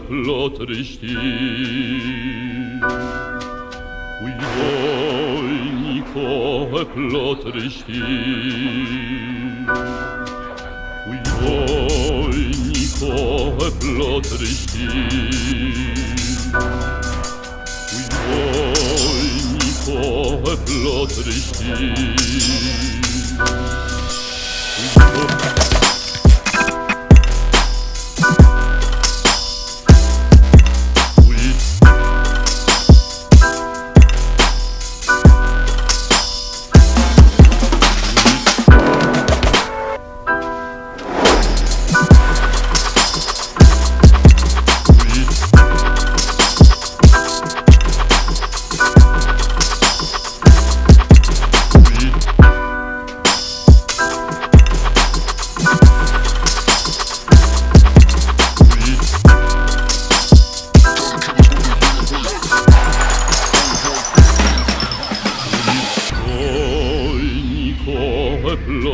plotry śpi. Uj, wojnikowe plotry śpi. Uj, wojnikowe plotry śpi. Uj, wojnikowe plotry śpi.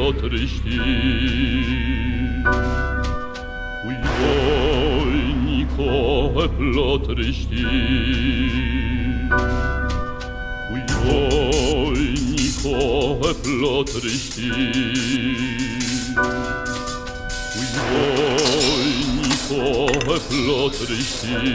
plottrichtin Ui voi Nicoe plottrichtin Ui voi Nicoe plottrichtin Ui voi Nicoe plottrichtin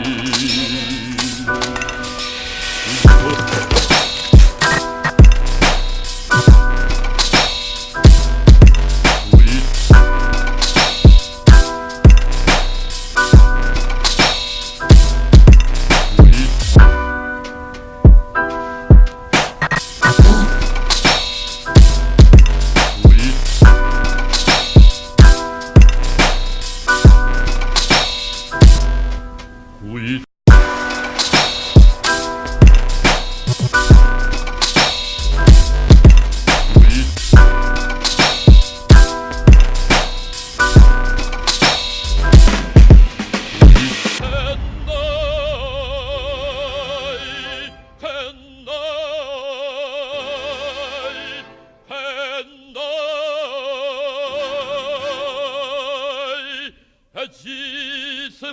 Jis